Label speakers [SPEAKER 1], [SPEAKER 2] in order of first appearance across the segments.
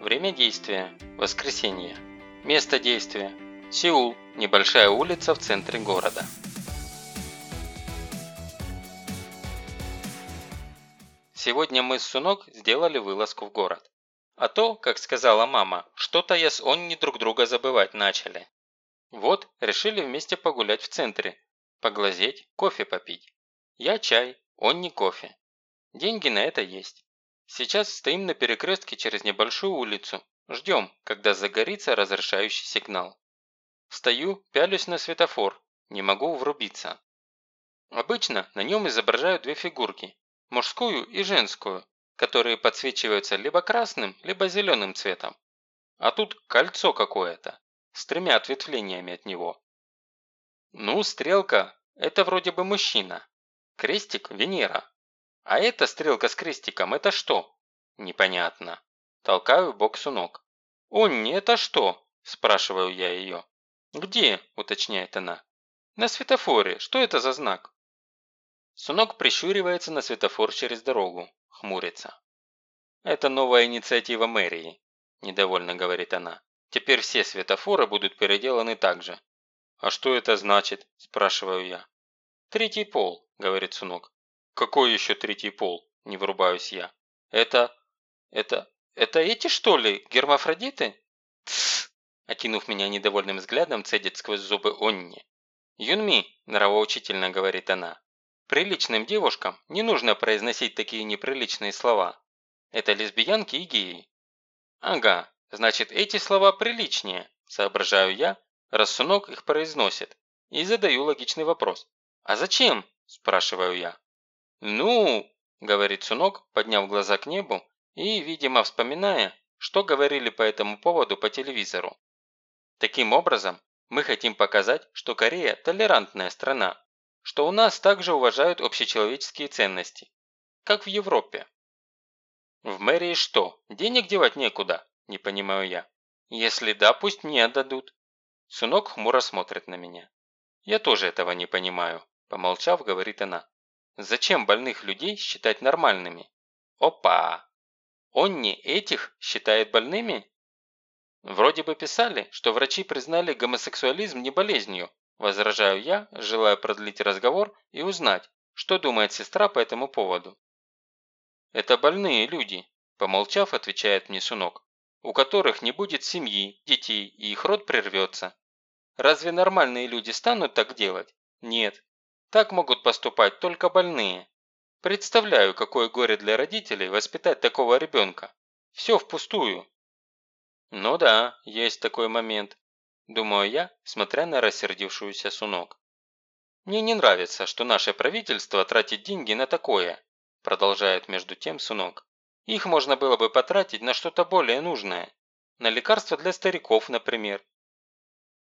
[SPEAKER 1] Время действия – воскресенье. Место действия – Сеул, небольшая улица в центре города. Сегодня мы с Сунок сделали вылазку в город. А то, как сказала мама, что-то я с Онни друг друга забывать начали. Вот, решили вместе погулять в центре, поглазеть, кофе попить. Я чай, Онни кофе. Деньги на это есть. Сейчас стоим на перекрестке через небольшую улицу. Ждем, когда загорится разрешающий сигнал. Стою, пялюсь на светофор. Не могу врубиться. Обычно на нем изображают две фигурки. Мужскую и женскую, которые подсвечиваются либо красным, либо зеленым цветом. А тут кольцо какое-то, с тремя ответвлениями от него. Ну, стрелка – это вроде бы мужчина. Крестик – Венера. А эта стрелка с крестиком – это что? Непонятно. Толкаю в бок сунок. «Онни, это что?» – спрашиваю я ее. «Где?» – уточняет она. «На светофоре. Что это за знак?» Сунок прищуривается на светофор через дорогу, хмурится. «Это новая инициатива мэрии», – недовольно говорит она. «Теперь все светофоры будут переделаны так же». «А что это значит?» – спрашиваю я. «Третий пол», – говорит Сунок. «Какой еще третий пол?» – не врубаюсь я. «Это... это... это эти, что ли, гермафродиты?» «Тссс!» – окинув меня недовольным взглядом, цедит сквозь зубы Онни. «Юнми», – нравоучительно говорит она, – «приличным девушкам не нужно произносить такие неприличные слова. Это лесбиянки и геи». «Ага, значит, эти слова приличнее», – соображаю я, раз Сунок их произносит, и задаю логичный вопрос. «А зачем?» – спрашиваю я. «Ну!» – говорит Сунок, подняв глаза к небу и, видимо, вспоминая, что говорили по этому поводу по телевизору. Таким образом, мы хотим показать, что Корея – толерантная страна, что у нас также уважают общечеловеческие ценности, как в Европе. В мэрии что, денег девать некуда? Не понимаю я. Если да, пусть мне отдадут. Сунок хмуро смотрит на меня. Я тоже этого не понимаю, помолчав, говорит она. Зачем больных людей считать нормальными? Опа! Он не этих считает больными? Вроде бы писали, что врачи признали гомосексуализм не болезнью, возражаю я, желая продлить разговор и узнать, что думает сестра по этому поводу. Это больные люди, помолчав, отвечает мне Сунок, у которых не будет семьи, детей и их род прервется. Разве нормальные люди станут так делать? Нет, так могут поступать только больные. Представляю, какое горе для родителей воспитать такого ребенка. Все впустую. Ну да, есть такой момент, думаю я, смотря на рассердившуюся Сунок. Мне не нравится, что наше правительство тратит деньги на такое, продолжает между тем Сунок. Их можно было бы потратить на что-то более нужное. На лекарства для стариков, например.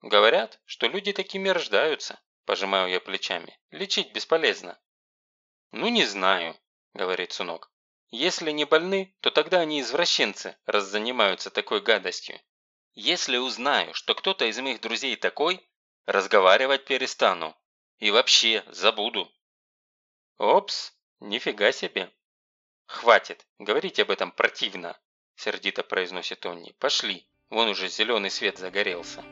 [SPEAKER 1] Говорят, что люди такими рождаются. Пожимаю я плечами. Лечить бесполезно. Ну не знаю, говорит Сунок. Если не больны, то тогда они извращенцы, раз занимаются такой гадостью. Если узнаю, что кто-то из моих друзей такой, разговаривать перестану. И вообще забуду. Опс, нифига себе. Хватит, говорить об этом противно, сердито произносит Онни. Пошли, вон уже зеленый свет загорелся.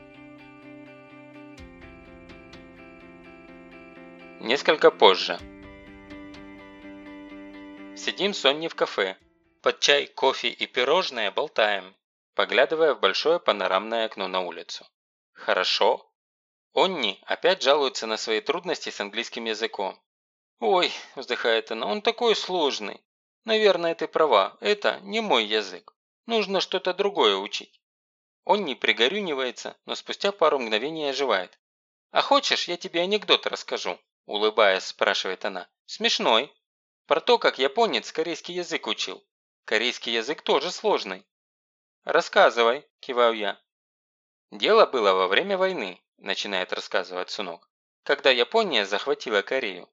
[SPEAKER 1] Несколько позже. Сидим Сонни в кафе. Под чай, кофе и пирожное болтаем, поглядывая в большое панорамное окно на улицу. Хорошо. Онни опять жалуется на свои трудности с английским языком. «Ой», – вздыхает она, – «он такой сложный. Наверное, ты права, это не мой язык. Нужно что-то другое учить». Он пригорюнивается, но спустя пару мгновений оживает. «А хочешь, я тебе анекдот расскажу?» Улыбаясь, спрашивает она. Смешной. Про то, как японец корейский язык учил. Корейский язык тоже сложный. Рассказывай, киваю я. Дело было во время войны, начинает рассказывать Сунок, когда Япония захватила Корею.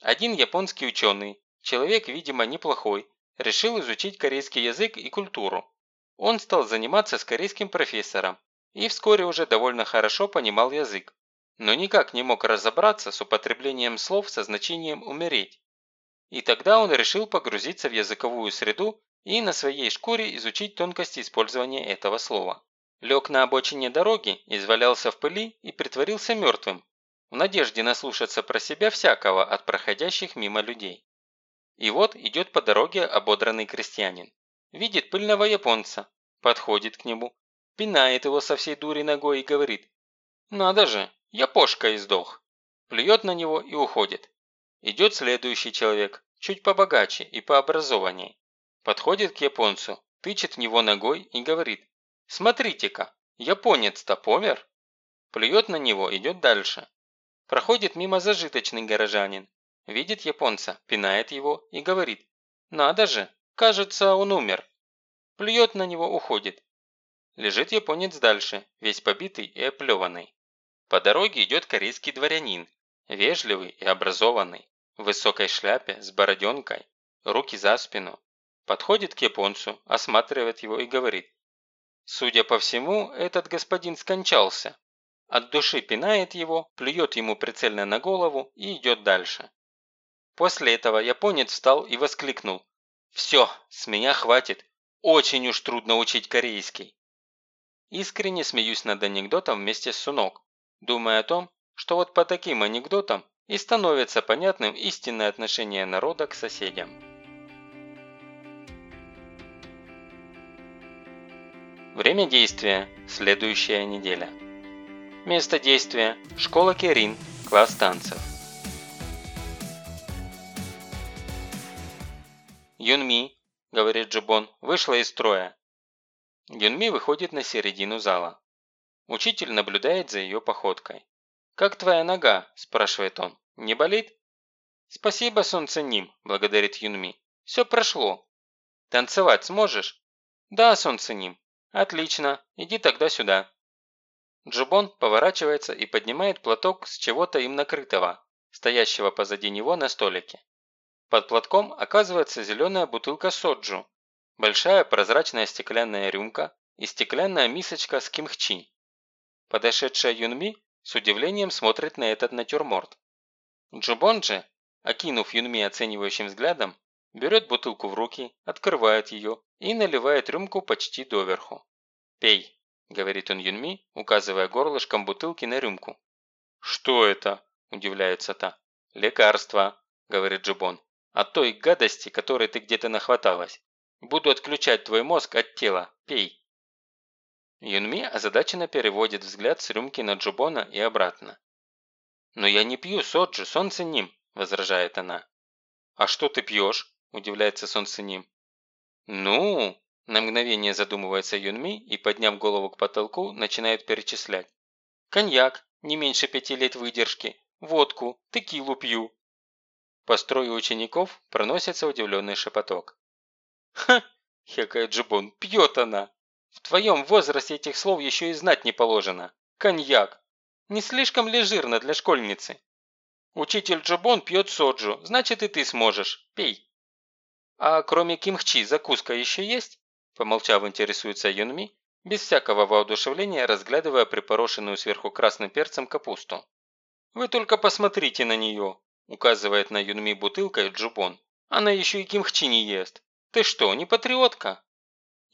[SPEAKER 1] Один японский ученый, человек, видимо, неплохой, решил изучить корейский язык и культуру. Он стал заниматься с корейским профессором и вскоре уже довольно хорошо понимал язык но никак не мог разобраться с употреблением слов со значением «умереть». И тогда он решил погрузиться в языковую среду и на своей шкуре изучить тонкости использования этого слова. Лег на обочине дороги, извалялся в пыли и притворился мертвым, в надежде наслушаться про себя всякого от проходящих мимо людей. И вот идет по дороге ободранный крестьянин. Видит пыльного японца, подходит к нему, пинает его со всей дури ногой и говорит «Надо же, япошка издох!» Плюет на него и уходит. Идет следующий человек, чуть побогаче и пообразованнее. Подходит к японцу, тычет в него ногой и говорит «Смотрите-ка, японец-то помер!» Плюет на него, идет дальше. Проходит мимо зажиточный горожанин. Видит японца, пинает его и говорит «Надо же, кажется, он умер». Плюет на него, уходит. Лежит японец дальше, весь побитый и оплеванный. По дороге идет корейский дворянин, вежливый и образованный в высокой шляпе, с бороденкой, руки за спину. Подходит к японцу, осматривает его и говорит. Судя по всему, этот господин скончался. От души пинает его, плюет ему прицельно на голову и идет дальше. После этого японец встал и воскликнул. «Все, с меня хватит. Очень уж трудно учить корейский». Искренне смеюсь над анекдотом вместе с Сунок, думая о том, что вот по таким анекдотам и становится понятным истинное отношение народа к соседям. Время действия – следующая неделя. Место действия – школа Керин, класс танцев. «Юнми», – говорит Джибон, – вышла из строя. Юнми выходит на середину зала. Учитель наблюдает за ее походкой. «Как твоя нога?» – спрашивает он. «Не болит?» «Спасибо, солнце Ним», – благодарит Юнми. «Все прошло». «Танцевать сможешь?» «Да, солнце Ним». «Отлично. Иди тогда сюда». Джубон поворачивается и поднимает платок с чего-то им накрытого, стоящего позади него на столике. Под платком оказывается зеленая бутылка соджу, большая прозрачная стеклянная рюмка и стеклянная мисочка с кимхчи. Подошедшая Юнми с удивлением смотрит на этот натюрморт. Джубон же, окинув Юнми оценивающим взглядом, берет бутылку в руки, открывает ее и наливает рюмку почти доверху. «Пей», – говорит он Юнми, указывая горлышком бутылки на рюмку. «Что это?» – удивляется та. «Лекарство», – говорит Джубон, – «от той гадости, которой ты где-то нахваталась. Буду отключать твой мозг от тела. Пей». Юнми озадаченно переводит взгляд с рюмки на Джубона и обратно. «Но я не пью соджу, солнце ним», – возражает она. «А что ты пьешь?» – удивляется солнце ним. «Ну?» – на мгновение задумывается Юнми и, подняв голову к потолку, начинает перечислять. «Коньяк, не меньше пяти лет выдержки, водку, текилу пью». По строю учеников проносится удивленный шепоток. «Ха!» – хекает Джубон. «Пьет она!» В твоем возрасте этих слов еще и знать не положено. Коньяк. Не слишком ли жирно для школьницы? Учитель Джобон пьет соджу, значит и ты сможешь. Пей. А кроме кимхчи закуска еще есть? Помолчав, интересуется Юнми, без всякого воодушевления разглядывая припорошенную сверху красным перцем капусту. «Вы только посмотрите на нее», указывает на Юнми бутылкой Джубон. «Она еще и кимхчи не ест. Ты что, не патриотка?»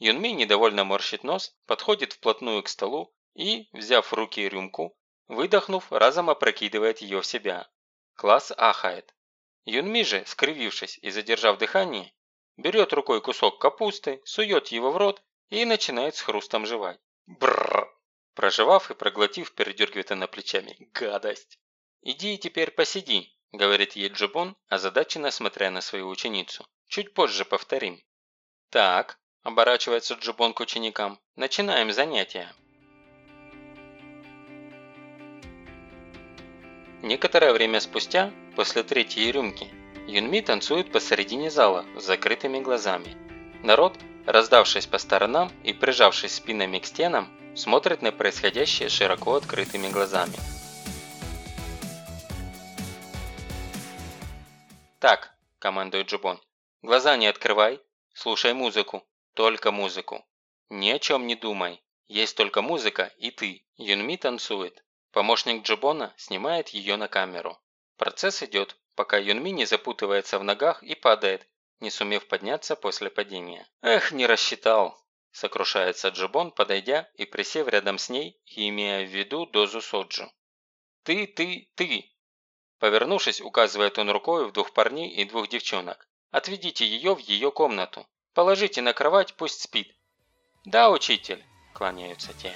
[SPEAKER 1] Юнми недовольно морщит нос, подходит вплотную к столу и, взяв в руки рюмку, выдохнув, разом опрокидывает ее в себя. Класс ахает. Юнми же, скривившись и задержав дыхание, берет рукой кусок капусты, сует его в рот и начинает с хрустом жевать. Бррр! Прожевав и проглотив, передергивает она плечами. Гадость! «Иди теперь посиди», – говорит ей Джибон, озадаченно смотря на свою ученицу. «Чуть позже повторим». «Так», Оборачивается Джубон к ученикам. Начинаем занятия. Некоторое время спустя, после третьей рюмки, Юнми танцует посередине зала с закрытыми глазами. Народ, раздавшись по сторонам и прижавшись спинами к стенам, смотрит на происходящее широко открытыми глазами. «Так», – командует Джубон, – «глаза не открывай, слушай музыку, только музыку. Ни о чем не думай. Есть только музыка и ты. Юнми танцует. Помощник Джибона снимает ее на камеру. Процесс идет, пока Юнми не запутывается в ногах и падает, не сумев подняться после падения. «Эх, не рассчитал!» – сокрушается Джибон, подойдя и присев рядом с ней имея в виду дозу соджу. «Ты, ты, ты!» Повернувшись, указывает он рукой в двух парней и двух девчонок. «Отведите ее в ее комнату. Положите на кровать, пусть спит». «Да, учитель», – кланяются те.